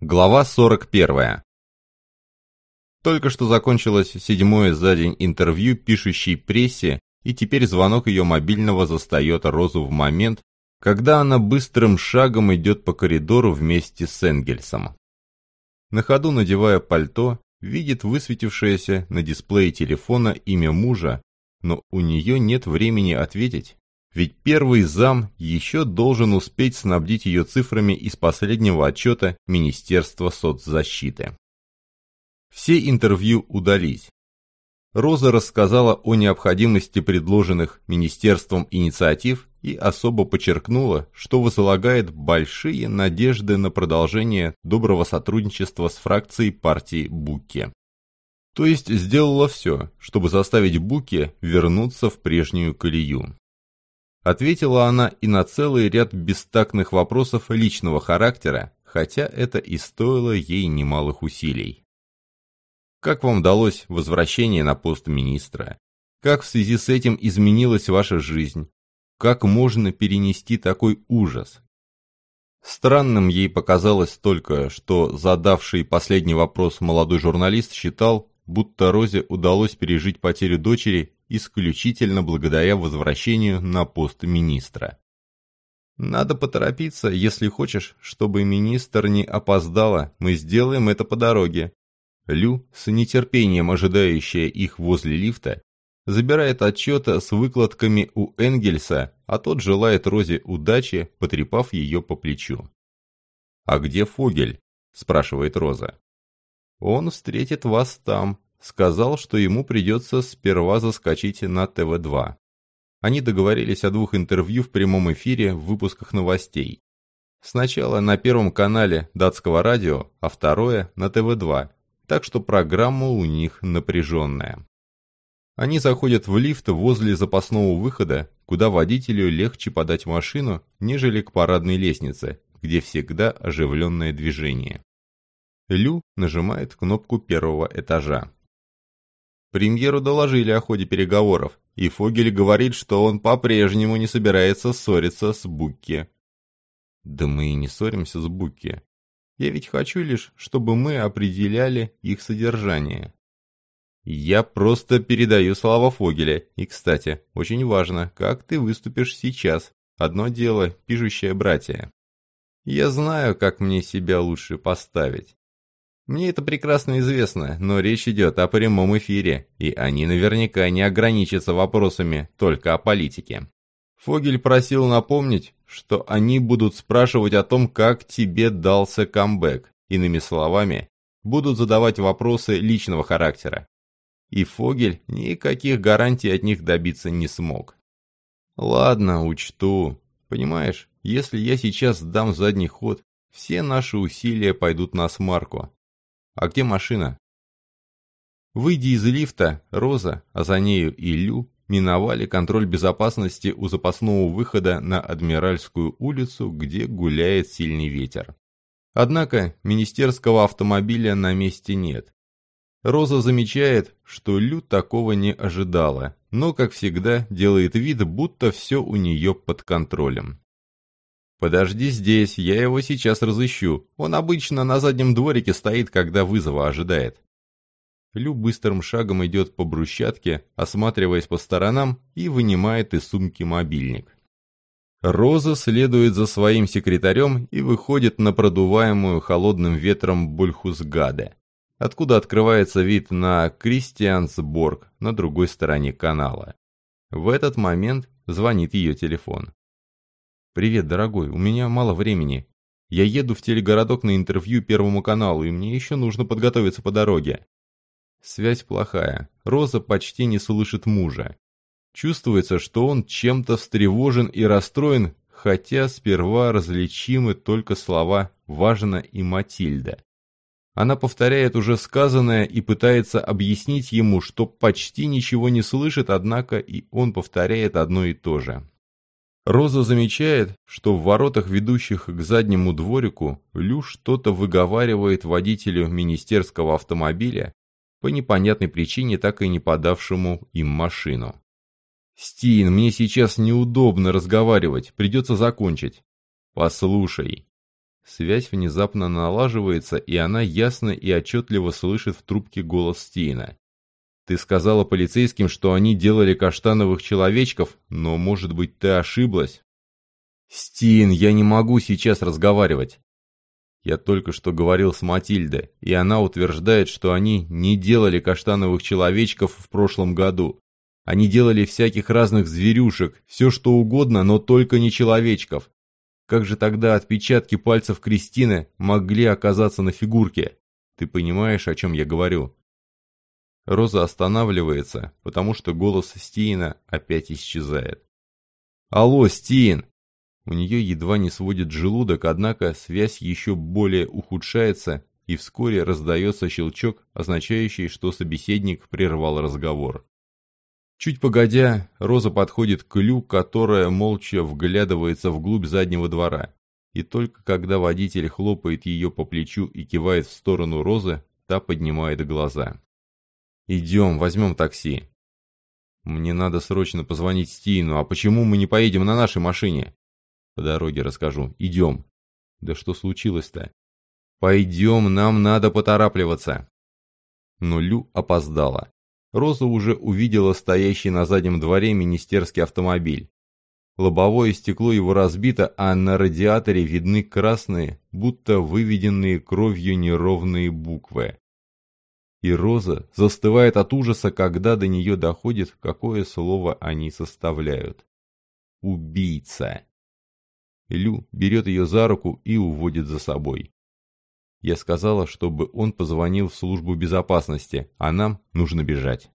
Глава 41. Только что закончилось седьмое за день интервью пишущей прессе, и теперь звонок ее мобильного застает Розу в момент, когда она быстрым шагом идет по коридору вместе с Энгельсом. На ходу надевая пальто, видит высветившееся на дисплее телефона имя мужа, но у нее нет времени ответить. Ведь первый зам еще должен успеть снабдить ее цифрами из последнего отчета Министерства соцзащиты. Все интервью удались. Роза рассказала о необходимости предложенных министерством инициатив и особо подчеркнула, что возлагает большие надежды на продолжение доброго сотрудничества с фракцией партии Буки. То есть сделала все, чтобы заставить Буки вернуться в прежнюю колею. Ответила она и на целый ряд бестактных вопросов личного характера, хотя это и стоило ей немалых усилий. Как вам удалось возвращение на пост министра? Как в связи с этим изменилась ваша жизнь? Как можно перенести такой ужас? Странным ей показалось только, что задавший последний вопрос молодой журналист считал, будто Розе удалось пережить потерю дочери исключительно благодаря возвращению на пост министра. Надо поторопиться, если хочешь, чтобы министр не опоздала, мы сделаем это по дороге. Лю, с нетерпением ожидающая их возле лифта, забирает отчет с выкладками у Энгельса, а тот желает Розе удачи, потрепав ее по плечу. «А где Фогель?» – спрашивает Роза. «Он встретит вас там», Сказал, что ему придется сперва заскочить на ТВ-2. Они договорились о двух интервью в прямом эфире в выпусках новостей. Сначала на первом канале датского радио, а второе на ТВ-2, так что программа у них напряженная. Они заходят в лифт возле запасного выхода, куда водителю легче подать машину, нежели к парадной лестнице, где всегда оживленное движение. Лю нажимает кнопку первого этажа. Премьеру доложили о ходе переговоров, и Фогель говорит, что он по-прежнему не собирается ссориться с Букки. Да мы и не ссоримся с Букки. Я ведь хочу лишь, чтобы мы определяли их содержание. Я просто передаю слова Фогеля. И, кстати, очень важно, как ты выступишь сейчас. Одно дело, пишущее братья. Я знаю, как мне себя лучше поставить. Мне это прекрасно известно, но речь идет о прямом эфире, и они наверняка не ограничатся вопросами только о политике. Фогель просил напомнить, что они будут спрашивать о том, как тебе дался камбэк. Иными словами, будут задавать вопросы личного характера. И Фогель никаких гарантий от них добиться не смог. Ладно, учту. Понимаешь, если я сейчас дам задний ход, все наши усилия пойдут на смарку. «А где машина?» Выйдя из лифта, Роза, а за нею и Лю, миновали контроль безопасности у запасного выхода на Адмиральскую улицу, где гуляет сильный ветер. Однако министерского автомобиля на месте нет. Роза замечает, что Лю такого не ожидала, но, как всегда, делает вид, будто все у нее под контролем. «Подожди здесь, я его сейчас разыщу. Он обычно на заднем дворике стоит, когда вызова ожидает». Лю быстрым шагом идет по брусчатке, осматриваясь по сторонам, и вынимает из сумки мобильник. Роза следует за своим секретарем и выходит на продуваемую холодным ветром Бульхусгаде, откуда открывается вид на Кристиансборг на другой стороне канала. В этот момент звонит ее телефон. «Привет, дорогой, у меня мало времени. Я еду в телегородок на интервью Первому каналу, и мне еще нужно подготовиться по дороге». Связь плохая. Роза почти не слышит мужа. Чувствуется, что он чем-то встревожен и расстроен, хотя сперва различимы только слова «важно» и «Матильда». Она повторяет уже сказанное и пытается объяснить ему, что почти ничего не слышит, однако и он повторяет одно и то же. Роза замечает, что в воротах, ведущих к заднему дворику, Лю что-то выговаривает водителю министерского автомобиля, по непонятной причине так и не подавшему им машину. «Стин, мне сейчас неудобно разговаривать, придется закончить». «Послушай». Связь внезапно налаживается, и она ясно и отчетливо слышит в трубке голос Стина. «Ты сказала полицейским, что они делали каштановых человечков, но, может быть, ты ошиблась?» «Стин, я не могу сейчас разговаривать. Я только что говорил с Матильдой, и она утверждает, что они не делали каштановых человечков в прошлом году. Они делали всяких разных зверюшек, все что угодно, но только не человечков. Как же тогда отпечатки пальцев Кристины могли оказаться на фигурке? Ты понимаешь, о чем я говорю? Роза останавливается, потому что голос Стиина опять исчезает. «Алло, Стиин!» У нее едва не сводит желудок, однако связь еще более ухудшается, и вскоре раздается щелчок, означающий, что собеседник прервал разговор. Чуть погодя, Роза подходит к Лю, которая молча вглядывается вглубь заднего двора. И только когда водитель хлопает ее по плечу и кивает в сторону Розы, та поднимает глаза. «Идем, возьмем такси». «Мне надо срочно позвонить Стину, а почему мы не поедем на нашей машине?» По дороге расскажу. Идем. Да что случилось-то? Пойдем, нам надо поторапливаться. Но Лю опоздала. Роза уже увидела стоящий на заднем дворе министерский автомобиль. Лобовое стекло его разбито, а на радиаторе видны красные, будто выведенные кровью неровные буквы. И Роза застывает от ужаса, когда до нее доходит, какое слово они составляют. Убийца. Лю берет ее за руку и уводит за собой. Я сказала, чтобы он позвонил в службу безопасности, а нам нужно бежать.